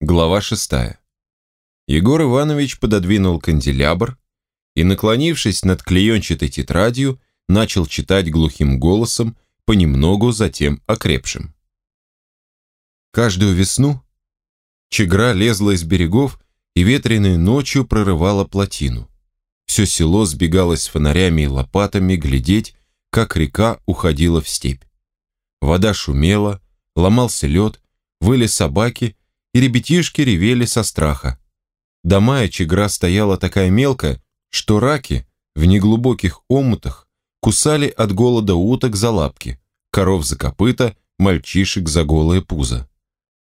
Глава шестая. Егор Иванович пододвинул канделябр и, наклонившись над клеенчатой тетрадью, начал читать глухим голосом, понемногу затем окрепшим. Каждую весну чегра лезла из берегов и ветреной ночью прорывала плотину. Все село сбегалось фонарями и лопатами глядеть, как река уходила в степь. Вода шумела, ломался лед, выли собаки, и ребятишки ревели со страха. До мая чегра стояла такая мелкая, что раки в неглубоких омутах кусали от голода уток за лапки, коров за копыта, мальчишек за голое пузо.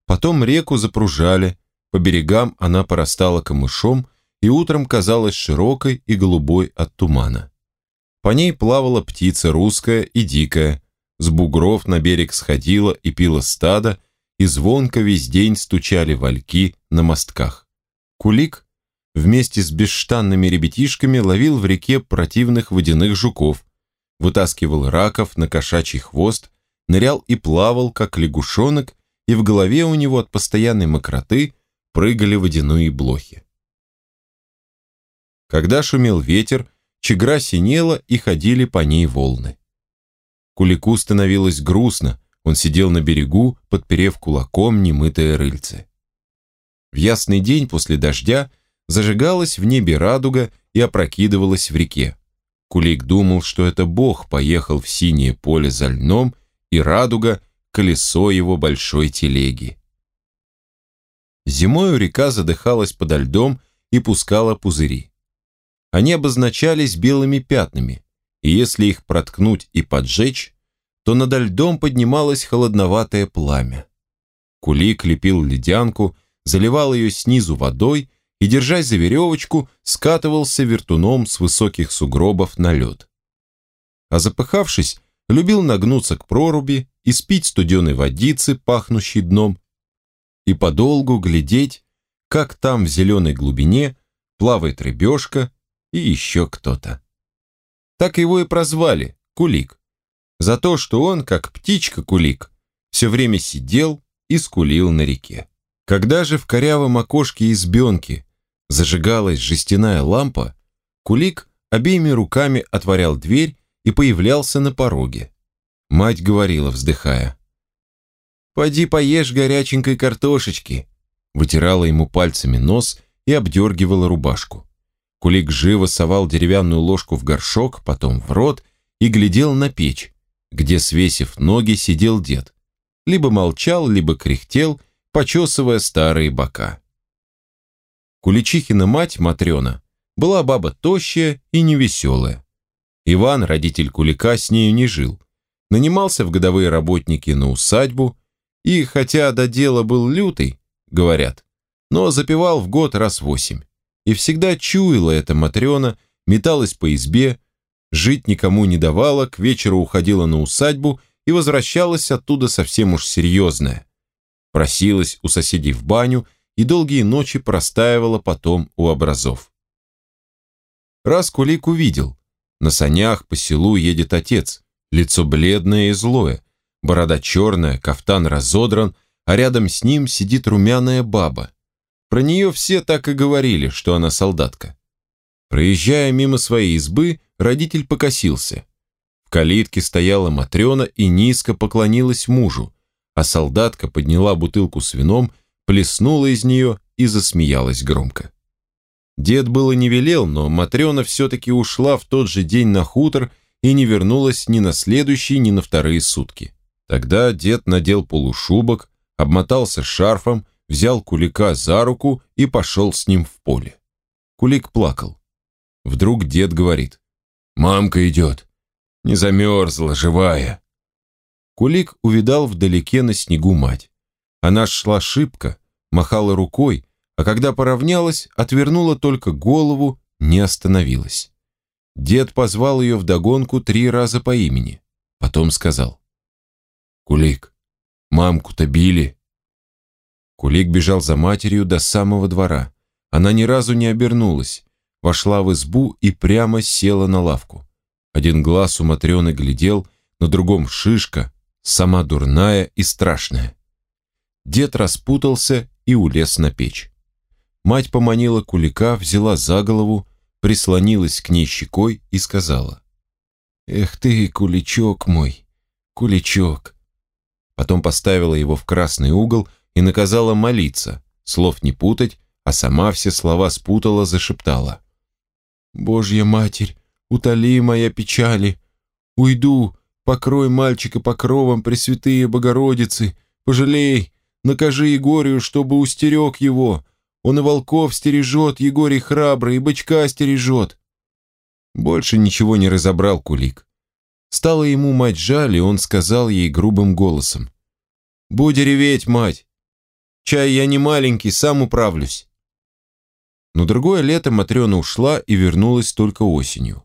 Потом реку запружали, по берегам она порастала камышом и утром казалась широкой и голубой от тумана. По ней плавала птица русская и дикая, с бугров на берег сходила и пила стадо, и звонко весь день стучали вальки на мостках. Кулик вместе с бесштанными ребятишками ловил в реке противных водяных жуков, вытаскивал раков на кошачий хвост, нырял и плавал, как лягушонок, и в голове у него от постоянной мокроты прыгали водяные блохи. Когда шумел ветер, чегра синела и ходили по ней волны. Кулику становилось грустно, он сидел на берегу, подперев кулаком немытое рыльце. В ясный день после дождя зажигалась в небе радуга и опрокидывалась в реке. Кулик думал, что это Бог поехал в синее поле за льном, и радуга — колесо его большой телеги. Зимою река задыхалась подо льдом и пускала пузыри. Они обозначались белыми пятнами, и если их проткнуть и поджечь, то над льдом поднималось холодноватое пламя. Кулик лепил ледянку, заливал ее снизу водой и, держась за веревочку, скатывался вертуном с высоких сугробов на лед. А запыхавшись, любил нагнуться к проруби и спить студеной водицы, пахнущей дном, и подолгу глядеть, как там в зеленой глубине плавает рыбешка и еще кто-то. Так его и прозвали – Кулик за то, что он, как птичка-кулик, все время сидел и скулил на реке. Когда же в корявом окошке избенки зажигалась жестяная лампа, кулик обеими руками отворял дверь и появлялся на пороге. Мать говорила, вздыхая, «Пойди поешь горяченькой картошечки», вытирала ему пальцами нос и обдергивала рубашку. Кулик живо совал деревянную ложку в горшок, потом в рот и глядел на печь, где, свесив ноги, сидел дед. Либо молчал, либо кряхтел, почесывая старые бока. Куличихина мать, Матрена, была баба тощая и невеселая. Иван, родитель Кулика, с нею не жил. Нанимался в годовые работники на усадьбу, и, хотя до дела был лютый, говорят, но запивал в год раз восемь. И всегда чуяла эта Матрена, металась по избе, жить никому не давала, к вечеру уходила на усадьбу и возвращалась оттуда совсем уж серьезная. Просилась у соседей в баню и долгие ночи простаивала потом у образов. Раз Кулик увидел, на санях по селу едет отец, лицо бледное и злое, борода черная, кафтан разодран, а рядом с ним сидит румяная баба. Про нее все так и говорили, что она солдатка. Проезжая мимо своей избы, родитель покосился. В калитке стояла Матрена и низко поклонилась мужу, а солдатка подняла бутылку с вином, плеснула из нее и засмеялась громко. Дед было не велел, но Матрена все-таки ушла в тот же день на хутор и не вернулась ни на следующие, ни на вторые сутки. Тогда дед надел полушубок, обмотался шарфом, взял Кулика за руку и пошел с ним в поле. Кулик плакал. Вдруг дед говорит. Мамка идет. Не замерзла, живая. Кулик увидал вдалеке на снегу мать. Она шла шибко, махала рукой, а когда поравнялась, отвернула только голову, не остановилась. Дед позвал ее вдогонку три раза по имени. Потом сказал. «Кулик, мамку-то били». Кулик бежал за матерью до самого двора. Она ни разу не обернулась, вошла в избу и прямо села на лавку. Один глаз у Матрены глядел, на другом шишка, сама дурная и страшная. Дед распутался и улез на печь. Мать поманила Кулика, взяла за голову, прислонилась к ней щекой и сказала. «Эх ты, Куличок мой, Куличок!» Потом поставила его в красный угол и наказала молиться, слов не путать, а сама все слова спутала, зашептала. «Божья Матерь, утоли моя печали! Уйду, покрой мальчика покровом, Пресвятые Богородицы, пожалей, накажи Егорию, чтобы устерег его, он и волков стережет, Егорий храбрый, и бычка стережет». Больше ничего не разобрал Кулик. Стало ему мать жаль, и он сказал ей грубым голосом. «Будь реветь, мать! Чай я не маленький, сам управлюсь!» Но другое лето Матрена ушла и вернулась только осенью.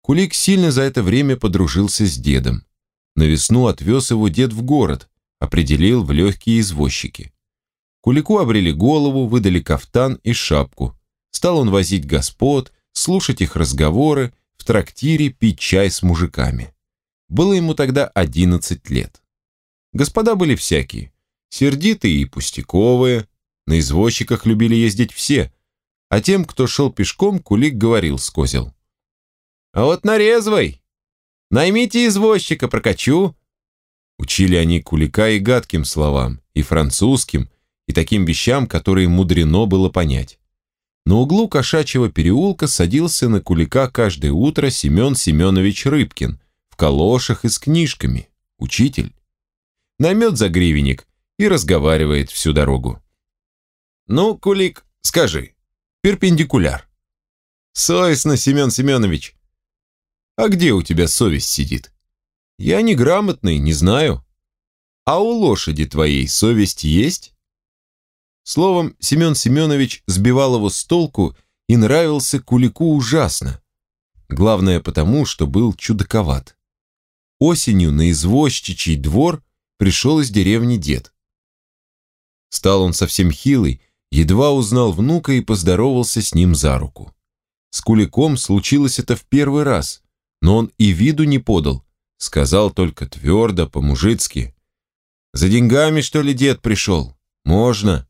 Кулик сильно за это время подружился с дедом. На весну отвез его дед в город, определил в легкие извозчики. Кулику обрели голову, выдали кафтан и шапку. Стал он возить господ, слушать их разговоры, в трактире пить чай с мужиками. Было ему тогда 11 лет. Господа были всякие, сердитые и пустяковые, на извозчиках любили ездить все, а тем, кто шел пешком, Кулик говорил с козел. «А вот нарезвай! Наймите извозчика, прокачу!» Учили они Кулика и гадким словам, и французским, и таким вещам, которые мудрено было понять. На углу кошачьего переулка садился на Кулика каждое утро Семен Семенович Рыбкин в калошах и с книжками, учитель. Намет за гривенник и разговаривает всю дорогу. «Ну, Кулик, скажи, перпендикуляр. Совестно, Семен Семенович. А где у тебя совесть сидит? Я неграмотный, не знаю. А у лошади твоей совесть есть? Словом, Семен Семенович сбивал его с толку и нравился Кулику ужасно. Главное потому, что был чудаковат. Осенью на извозчичий двор пришел из деревни дед. Стал он совсем хилый, едва узнал внука и поздоровался с ним за руку. С Куликом случилось это в первый раз, но он и виду не подал, сказал только твердо, по-мужицки. «За деньгами, что ли, дед пришел? Можно».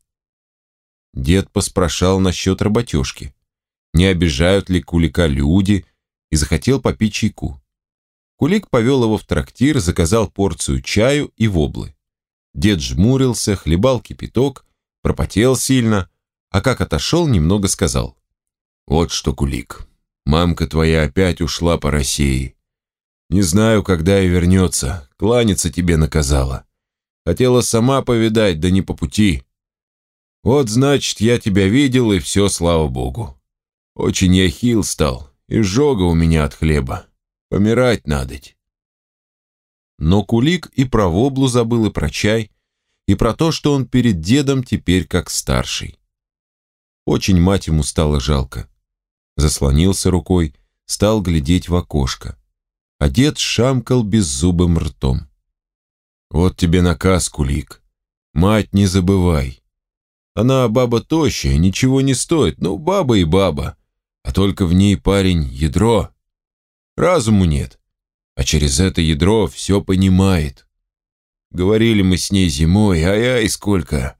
Дед поспрашал насчет работежки. Не обижают ли Кулика люди и захотел попить чайку. Кулик повел его в трактир, заказал порцию чаю и воблы. Дед жмурился, хлебал кипяток, пропотел сильно, а как отошел, немного сказал. «Вот что, Кулик, мамка твоя опять ушла по России. Не знаю, когда и вернется, кланяться тебе наказала. Хотела сама повидать, да не по пути. Вот, значит, я тебя видел, и все, слава богу. Очень я хил стал, и жога у меня от хлеба. Помирать надоть». Но Кулик и про воблу забыл, и про чай, и про то, что он перед дедом теперь как старший. Очень мать ему стало жалко. Заслонился рукой, стал глядеть в окошко. А дед шамкал беззубым ртом. «Вот тебе наказ, Кулик. Мать не забывай. Она баба тощая, ничего не стоит, ну баба и баба. А только в ней парень ядро. Разуму нет, а через это ядро все понимает. Говорили мы с ней зимой, ай-ай, сколько.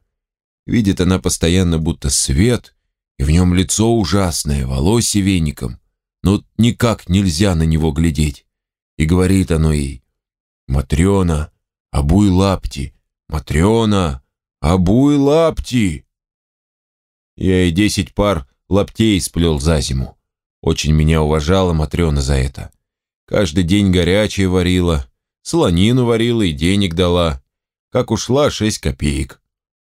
Видит она постоянно будто свет, и в нем лицо ужасное, волосе веником. Но никак нельзя на него глядеть. И говорит оно ей, «Матрена, обуй лапти, Матрена, обуй лапти!» Я и десять пар лаптей сплел за зиму. Очень меня уважала Матрена за это. Каждый день горячее варила, Солонину варила и денег дала. Как ушла, шесть копеек.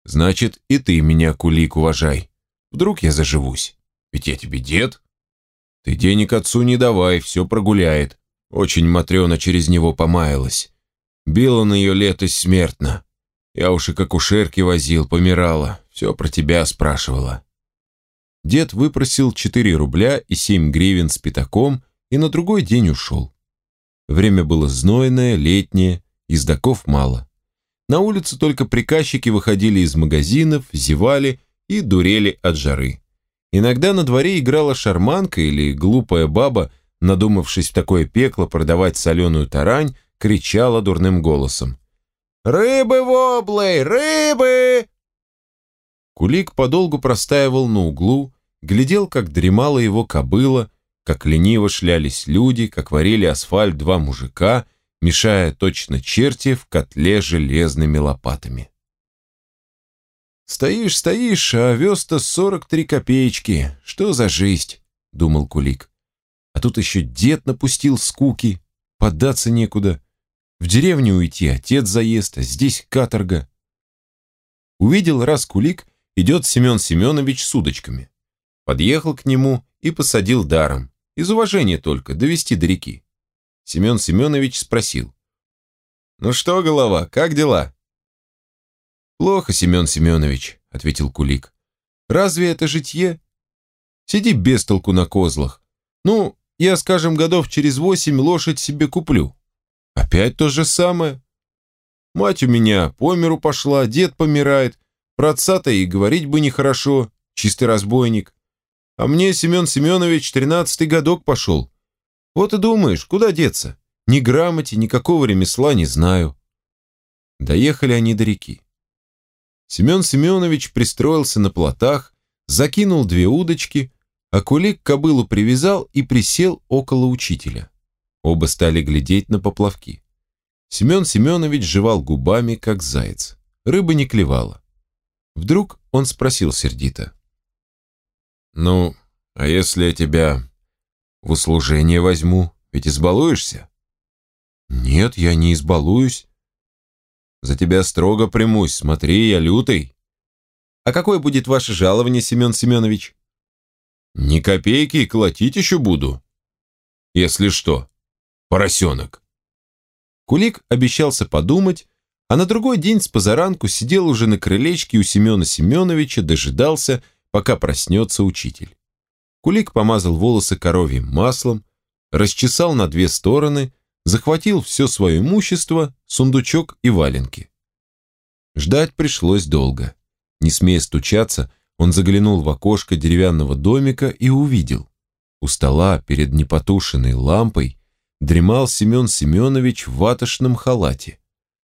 Значит, и ты меня, кулик, уважай. Вдруг я заживусь. Ведь я тебе дед. Ты денег отцу не давай, все прогуляет. Очень Матрена через него помаялась. Била на ее летость смертно. Я уж и как ушерки возил, помирала. Все про тебя спрашивала. Дед выпросил 4 рубля и 7 гривен с пятаком и на другой день ушел. Время было знойное, летнее, ездаков мало. На улицу только приказчики выходили из магазинов, зевали и дурели от жары. Иногда на дворе играла шарманка или глупая баба, надумавшись в такое пекло продавать соленую тарань, кричала дурным голосом. «Рыбы воблы! Рыбы!» Кулик подолгу простаивал на углу, глядел, как дремала его кобыла, как лениво шлялись люди, как варили асфальт два мужика, мешая точно черти в котле железными лопатами. «Стоишь, стоишь, а овес-то сорок три копеечки. Что за жизнь?» — думал Кулик. «А тут еще дед напустил скуки, податься некуда. В деревню уйти отец заезд, а здесь каторга». Увидел раз Кулик, идет Семен Семенович с удочками. Подъехал к нему и посадил даром. Из уважения только, довести до реки. Семен Семенович спросил. «Ну что, голова, как дела?» «Плохо, Семен Семенович», — ответил Кулик. «Разве это житье? Сиди без толку на козлах. Ну, я, скажем, годов через восемь лошадь себе куплю. Опять то же самое. Мать у меня по миру пошла, дед помирает, про отца-то и говорить бы нехорошо, чистый разбойник. А мне Семен Семенович тринадцатый годок пошел. Вот и думаешь, куда деться? Ни грамоте, никакого ремесла не знаю. Доехали они до реки. Семен Семенович пристроился на плотах, закинул две удочки, а кулик кобылу привязал и присел около учителя. Оба стали глядеть на поплавки. Семен Семенович жевал губами, как заяц. Рыба не клевала. Вдруг он спросил сердито. «Ну, а если я тебя в услужение возьму, ведь избалуешься?» «Нет, я не избалуюсь. За тебя строго примусь, смотри, я лютый. А какое будет ваше жалование, Семен Семенович? Ни копейки, колотить еще буду. Если что, поросенок. Кулик обещался подумать, а на другой день с позаранку сидел уже на крылечке у Семена Семеновича, дожидался, пока проснется учитель. Кулик помазал волосы коровьим маслом, расчесал на две стороны, захватил все свое имущество, сундучок и валенки. Ждать пришлось долго. Не смея стучаться, он заглянул в окошко деревянного домика и увидел. У стола перед непотушенной лампой дремал Семен Семенович в ватошном халате.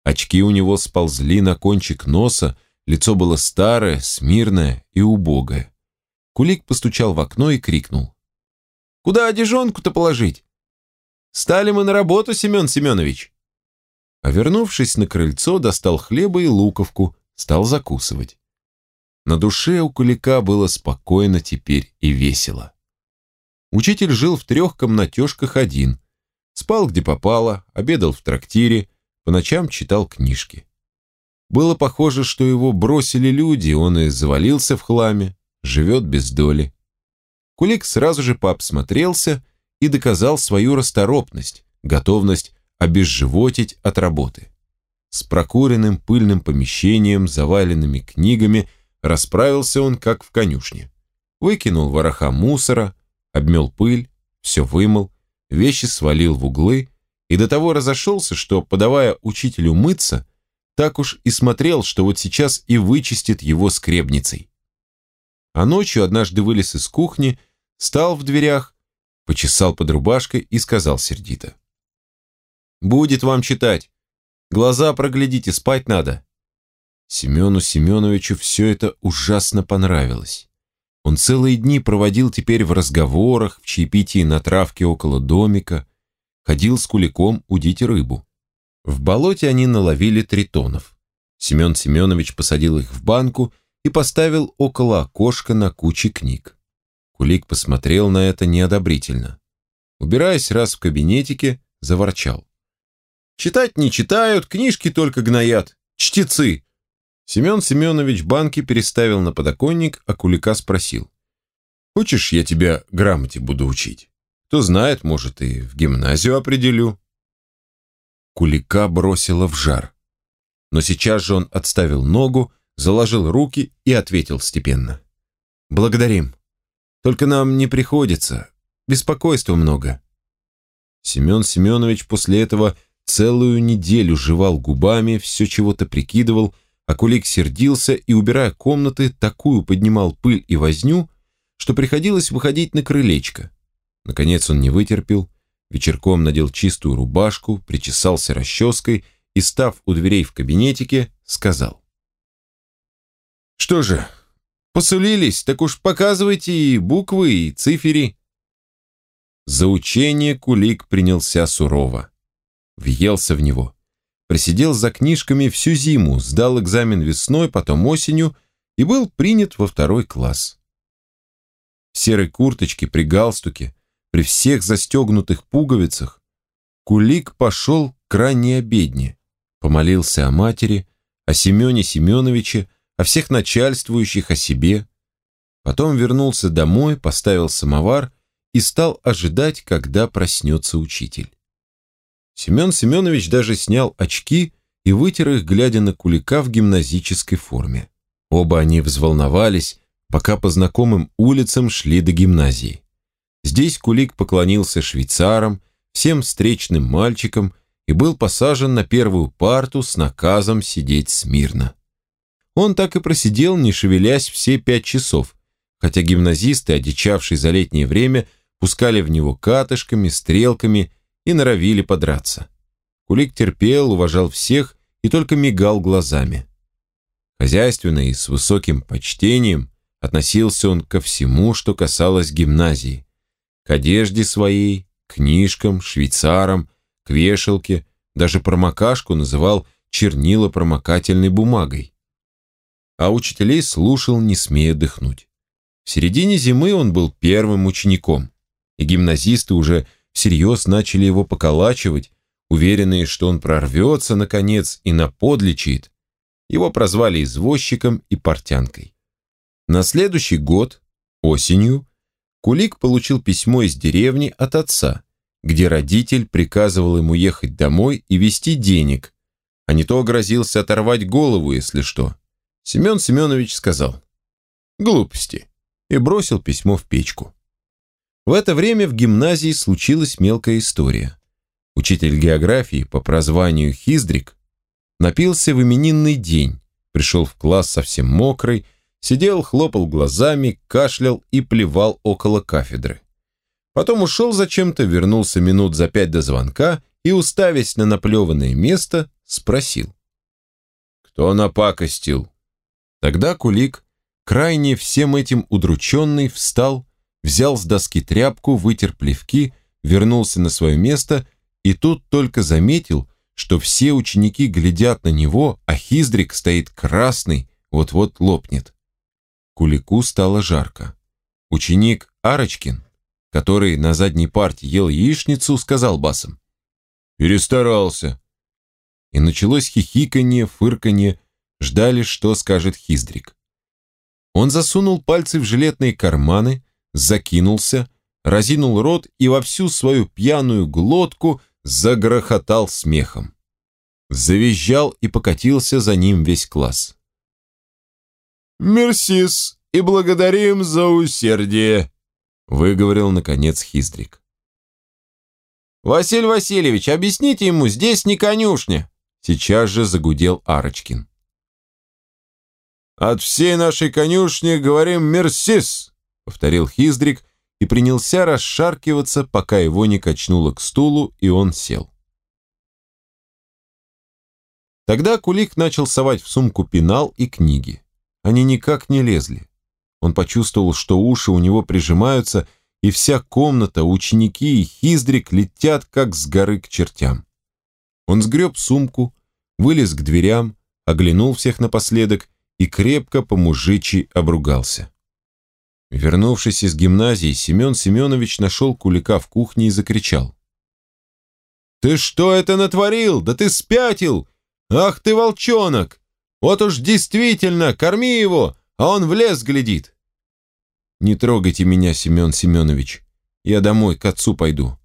Очки у него сползли на кончик носа, лицо было старое, смирное и убогое. Кулик постучал в окно и крикнул. «Куда одежонку-то положить? Стали мы на работу, Семен Семенович!» А вернувшись на крыльцо, достал хлеба и луковку, стал закусывать. На душе у Кулика было спокойно теперь и весело. Учитель жил в трех комнатежках один, спал где попало, обедал в трактире, по ночам читал книжки. Было похоже, что его бросили люди, он и завалился в хламе, живет без доли. Кулик сразу же пообсмотрелся и доказал свою расторопность, готовность обезживотить от работы. С прокуренным пыльным помещением, заваленными книгами, расправился он, как в конюшне. Выкинул вороха мусора, обмел пыль, все вымыл, вещи свалил в углы и до того разошелся, что, подавая учителю мыться, так уж и смотрел, что вот сейчас и вычистит его скребницей. А ночью однажды вылез из кухни, стал в дверях, почесал под рубашкой и сказал сердито. «Будет вам читать. Глаза проглядите, спать надо». Семену Семеновичу все это ужасно понравилось. Он целые дни проводил теперь в разговорах, в чаепитии на травке около домика, ходил с куликом удить рыбу. В болоте они наловили тритонов. Семен Семенович посадил их в банку и поставил около окошка на куче книг. Кулик посмотрел на это неодобрительно. Убираясь раз в кабинетике, заворчал. «Читать не читают, книжки только гноят. Чтецы!» Семен Семенович банки переставил на подоконник, а Кулика спросил. «Хочешь, я тебя грамоте буду учить? Кто знает, может, и в гимназию определю». Кулика бросила в жар. Но сейчас же он отставил ногу, заложил руки и ответил степенно. «Благодарим. Только нам не приходится. Беспокойства много». Семен Семенович после этого целую неделю жевал губами, все чего-то прикидывал, а Кулик сердился и, убирая комнаты, такую поднимал пыль и возню, что приходилось выходить на крылечко. Наконец он не вытерпел, вечерком надел чистую рубашку, причесался расческой и, став у дверей в кабинетике, сказал. «Что же, посулились, так уж показывайте и буквы, и цифери». За учение Кулик принялся сурово. Въелся в него. Просидел за книжками всю зиму, сдал экзамен весной, потом осенью и был принят во второй класс. В серой курточке, при галстуке, при всех застегнутых пуговицах, Кулик пошел к ранней обедне, помолился о матери, о Семене Семеновиче, о всех начальствующих, о себе. Потом вернулся домой, поставил самовар и стал ожидать, когда проснется учитель. Семен Семенович даже снял очки и вытер их, глядя на Кулика в гимназической форме. Оба они взволновались, пока по знакомым улицам шли до гимназии. Здесь Кулик поклонился швейцарам, всем встречным мальчикам и был посажен на первую парту с наказом сидеть смирно. Он так и просидел, не шевелясь, все пять часов, хотя гимназисты, одичавшие за летнее время, пускали в него катышками, стрелками и норовили подраться. Кулик терпел, уважал всех и только мигал глазами. Хозяйственно и с высоким почтением относился он ко всему, что касалось гимназии. К одежде своей, книжкам, швейцарам, к вешалке, даже промокашку называл чернило-промокательной бумагой. А учителей слушал, не смея дыхнуть. В середине зимы он был первым учеником, и гимназисты уже всерьез начали его поколачивать, уверенные, что он прорвется, наконец, и наподличит. Его прозвали извозчиком и портянкой. На следующий год, осенью, Кулик получил письмо из деревни от отца, где родитель приказывал ему ехать домой и вести денег, а не то грозился оторвать голову, если что. Семен Семенович сказал «Глупости» и бросил письмо в печку. В это время в гимназии случилась мелкая история. Учитель географии по прозванию Хиздрик напился в именинный день, пришел в класс совсем мокрый, Сидел, хлопал глазами, кашлял и плевал около кафедры. Потом ушел зачем-то, вернулся минут за пять до звонка и, уставясь на наплеванное место, спросил. «Кто напакостил?» Тогда Кулик, крайне всем этим удрученный, встал, взял с доски тряпку, вытер плевки, вернулся на свое место и тут только заметил, что все ученики глядят на него, а Хиздрик стоит красный, вот-вот лопнет. Кулику стало жарко. Ученик Арочкин, который на задней парте ел яичницу, сказал басом. «Перестарался». И началось хихиканье, фырканье, ждали, что скажет Хиздрик. Он засунул пальцы в жилетные карманы, закинулся, разинул рот и во всю свою пьяную глотку загрохотал смехом. Завизжал и покатился за ним весь класс. «Мерсис и благодарим за усердие», — выговорил, наконец, Хиздрик. «Василий Васильевич, объясните ему, здесь не конюшня», — сейчас же загудел Арочкин. «От всей нашей конюшни говорим «мерсис», — повторил Хиздрик и принялся расшаркиваться, пока его не качнуло к стулу, и он сел. Тогда Кулик начал совать в сумку пенал и книги. Они никак не лезли. Он почувствовал, что уши у него прижимаются, и вся комната, ученики и хиздрик летят, как с горы к чертям. Он сгреб сумку, вылез к дверям, оглянул всех напоследок и крепко по-мужичьи обругался. Вернувшись из гимназии, Семен Семенович нашел Кулика в кухне и закричал. «Ты что это натворил? Да ты спятил! Ах ты, волчонок! Вот уж действительно, корми его, а он в лес глядит. Не трогайте меня, Семен Семенович. Я домой, к отцу пойду.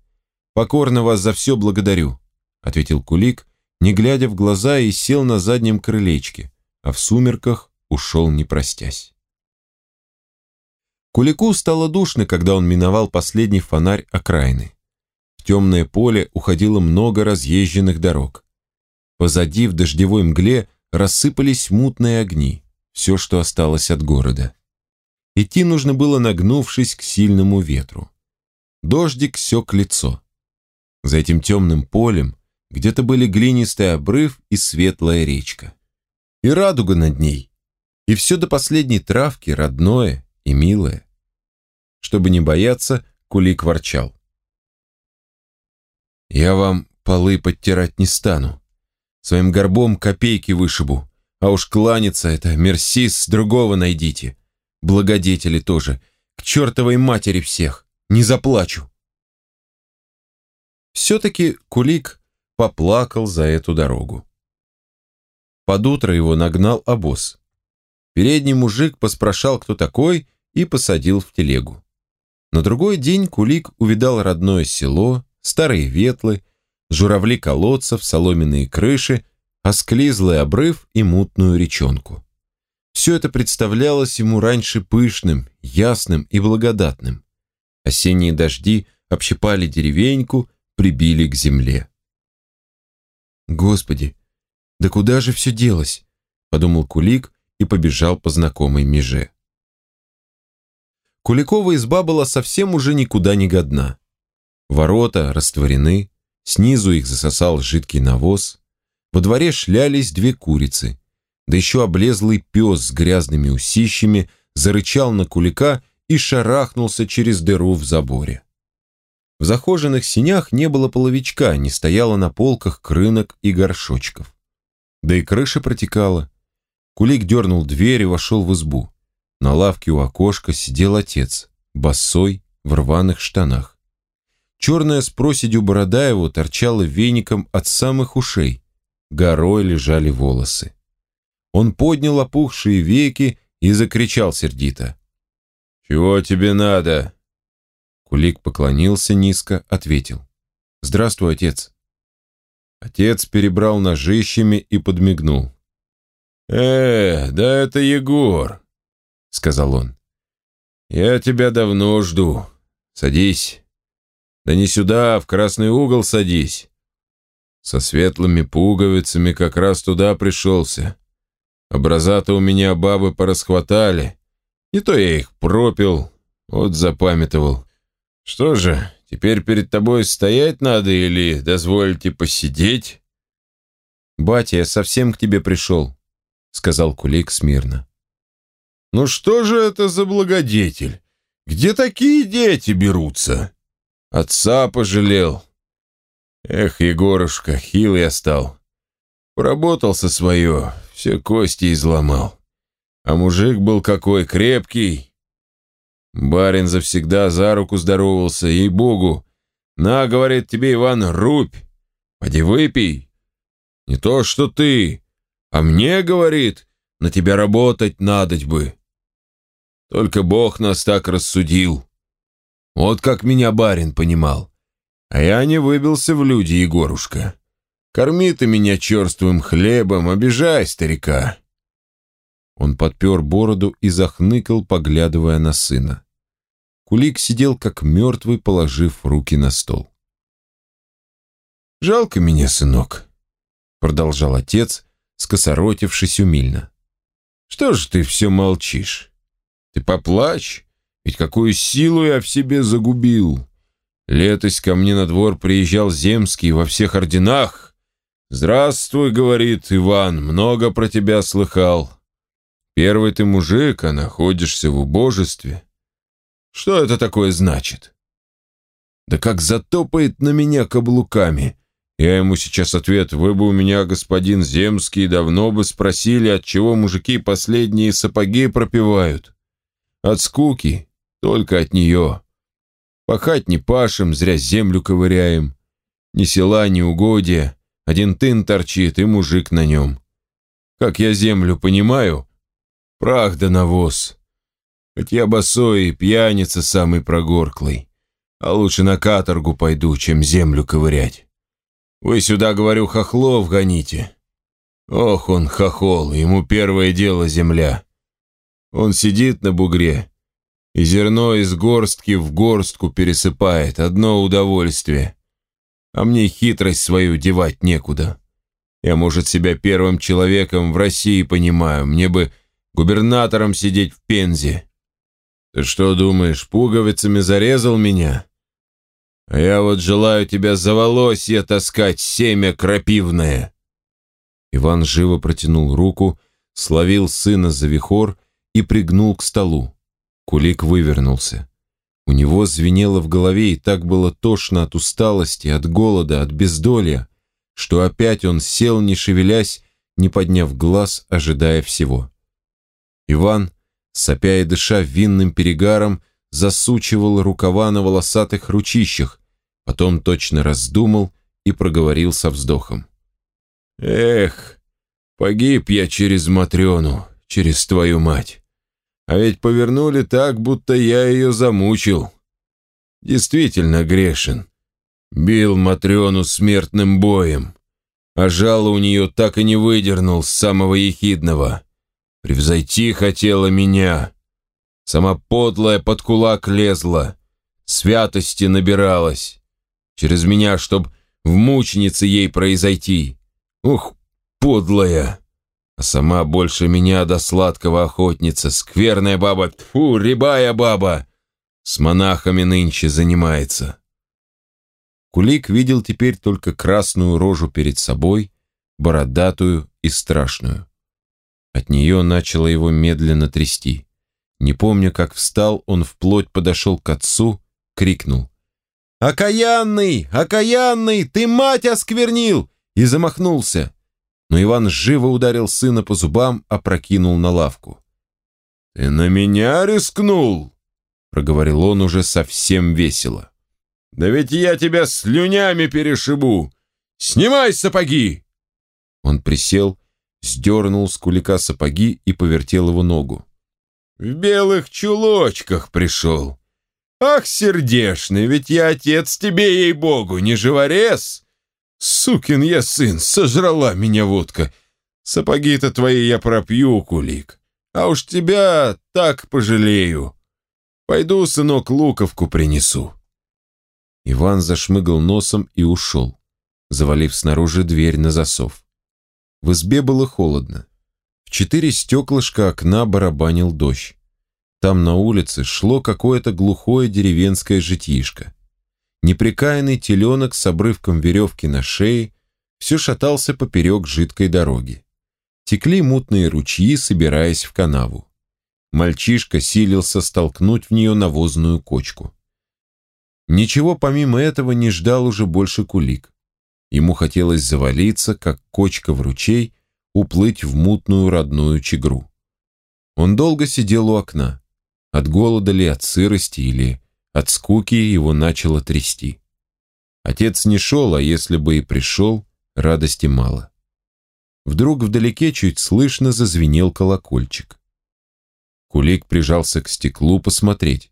Покорно вас за все благодарю, ответил Кулик, не глядя в глаза и сел на заднем крылечке, а в сумерках ушел не простясь. Кулику стало душно, когда он миновал последний фонарь окраины. В темное поле уходило много разъезженных дорог. Позади в дождевой мгле рассыпались мутные огни, все, что осталось от города. Идти нужно было, нагнувшись к сильному ветру. Дождик сек лицо. За этим темным полем где-то были глинистый обрыв и светлая речка. И радуга над ней. И все до последней травки родное и милое. Чтобы не бояться, Кулик ворчал. «Я вам полы подтирать не стану. Своим горбом копейки вышибу. А уж кланяться это, мерсис, другого найдите. Благодетели тоже. К чертовой матери всех. Не заплачу». Все-таки Кулик поплакал за эту дорогу. Под утро его нагнал обоз. Передний мужик поспрашал, кто такой, и посадил в телегу. На другой день Кулик увидал родное село, старые ветлы, журавли колодцев, соломенные крыши, осклизлый обрыв и мутную речонку. Все это представлялось ему раньше пышным, ясным и благодатным. Осенние дожди общипали деревеньку, прибили к земле. «Господи, да куда же все делось?» – подумал Кулик и побежал по знакомой меже. Куликова изба была совсем уже никуда не годна. Ворота растворены, снизу их засосал жидкий навоз, во дворе шлялись две курицы, да еще облезлый пес с грязными усищами зарычал на кулика и шарахнулся через дыру в заборе. В захоженных синях не было половичка, не стояло на полках крынок и горшочков. Да и крыша протекала. Кулик дернул дверь и вошел в избу. На лавке у окошка сидел отец, босой, в рваных штанах. Черная с проседью борода его торчала веником от самых ушей. Горой лежали волосы. Он поднял опухшие веки и закричал сердито. «Чего тебе надо?» Кулик поклонился низко, ответил. «Здравствуй, отец». Отец перебрал ножищами и подмигнул. «Э, да это Егор», — сказал он. «Я тебя давно жду. Садись. Да не сюда, в красный угол садись. Со светлыми пуговицами как раз туда пришелся. Образа-то у меня бабы порасхватали. Не то я их пропил, вот запамятовал. Что же, теперь перед тобой стоять надо или дозвольте посидеть? Батя, я совсем к тебе пришел, сказал Кулик смирно. Ну что же это за благодетель? Где такие дети берутся? Отца пожалел. Эх, Егорушка, хил я стал. Поработался свое, все кости изломал. А мужик был какой крепкий, Барин завсегда за руку здоровался, ей-богу. На, говорит тебе, Иван, рубь, поди выпей. Не то, что ты, а мне, говорит, на тебя работать надоть бы. Только Бог нас так рассудил. Вот как меня барин понимал. А я не выбился в люди, Егорушка. Корми ты меня черствым хлебом, обижай старика. Он подпер бороду и захныкал, поглядывая на сына. Кулик сидел как мертвый, положив руки на стол. «Жалко меня, сынок», — продолжал отец, скосоротившись умильно. «Что ж ты все молчишь? Ты поплачь, ведь какую силу я в себе загубил. Летось ко мне на двор приезжал Земский во всех орденах. «Здравствуй», — говорит Иван, — «много про тебя слыхал. Первый ты мужик, а находишься в убожестве. Что это такое значит? Да как затопает на меня каблуками. Я ему сейчас ответ, вы бы у меня, господин Земский, давно бы спросили, от чего мужики последние сапоги пропивают. От скуки, только от нее. Пахать не пашем, зря землю ковыряем. Ни села, ни угодья, один тын торчит и мужик на нем. Как я землю понимаю, прах да навоз. Хоть я босой и пьяница самый прогорклый, а лучше на каторгу пойду, чем землю ковырять. Вы сюда, говорю, хохлов гоните. Ох, он хохол, ему первое дело земля. Он сидит на бугре и зерно из горстки в горстку пересыпает, одно удовольствие. А мне хитрость свою девать некуда. Я, может, себя первым человеком в России понимаю, мне бы губернатором сидеть в Пензе. Ты что думаешь, пуговицами зарезал меня? А я вот желаю тебя за волосье таскать, семя крапивное. Иван живо протянул руку, словил сына за вихор и пригнул к столу. Кулик вывернулся. У него звенело в голове и так было тошно от усталости, от голода, от бездолья, что опять он сел, не шевелясь, не подняв глаз, ожидая всего. Иван, сопя и дыша винным перегаром, засучивал рукава на волосатых ручищах, потом точно раздумал и проговорил со вздохом. «Эх, погиб я через Матрёну, через твою мать. А ведь повернули так, будто я ее замучил. Действительно грешен. Бил Матрёну смертным боем, а жало у нее так и не выдернул с самого ехидного. Превзойти хотела меня. Сама подлая под кулак лезла, святости набиралась. Через меня, чтоб в мученице ей произойти. Ух, подлая! А сама больше меня до сладкого охотница, скверная баба, фу, рябая баба, с монахами нынче занимается. Кулик видел теперь только красную рожу перед собой, бородатую и страшную. От нее начало его медленно трясти. Не помня, как встал, он вплоть подошел к отцу, крикнул. «Окаянный! Окаянный! Ты мать осквернил!» и замахнулся. Но Иван живо ударил сына по зубам, опрокинул на лавку. «Ты на меня рискнул?» проговорил он уже совсем весело. «Да ведь я тебя слюнями перешибу! Снимай сапоги!» Он присел, сдернул с кулика сапоги и повертел его ногу. «В белых чулочках пришел. Ах, сердешный, ведь я отец тебе, ей-богу, не живорез! Сукин я сын, сожрала меня водка. Сапоги-то твои я пропью, кулик, а уж тебя так пожалею. Пойду, сынок, луковку принесу». Иван зашмыгал носом и ушел, завалив снаружи дверь на засов. В избе было холодно. В четыре стеклышка окна барабанил дождь. Там на улице шло какое-то глухое деревенское житишко. Неприкаянный теленок с обрывком веревки на шее все шатался поперек жидкой дороги. Текли мутные ручьи, собираясь в канаву. Мальчишка силился столкнуть в нее навозную кочку. Ничего помимо этого не ждал уже больше кулик. Ему хотелось завалиться, как кочка в ручей, уплыть в мутную родную чегру. Он долго сидел у окна. От голода ли, от сырости или от скуки его начало трясти. Отец не шел, а если бы и пришел, радости мало. Вдруг вдалеке чуть слышно зазвенел колокольчик. Кулик прижался к стеклу посмотреть,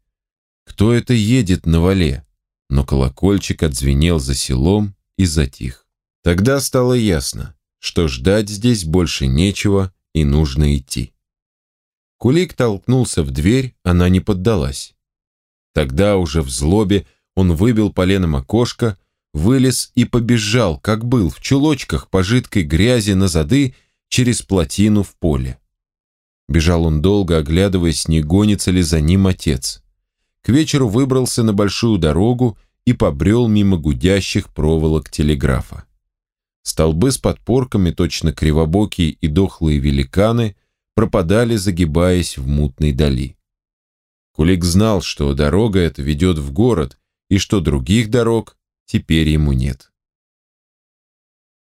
кто это едет на вале, но колокольчик отзвенел за селом и затих. Тогда стало ясно, что ждать здесь больше нечего и нужно идти. Кулик толкнулся в дверь, она не поддалась. Тогда уже в злобе он выбил поленом окошко, вылез и побежал, как был, в чулочках по жидкой грязи на зады через плотину в поле. Бежал он долго, оглядываясь, не гонится ли за ним отец. К вечеру выбрался на большую дорогу и побрел мимо гудящих проволок телеграфа. Столбы с подпорками, точно кривобокие и дохлые великаны, пропадали, загибаясь в мутной дали. Кулик знал, что дорога эта ведет в город, и что других дорог теперь ему нет.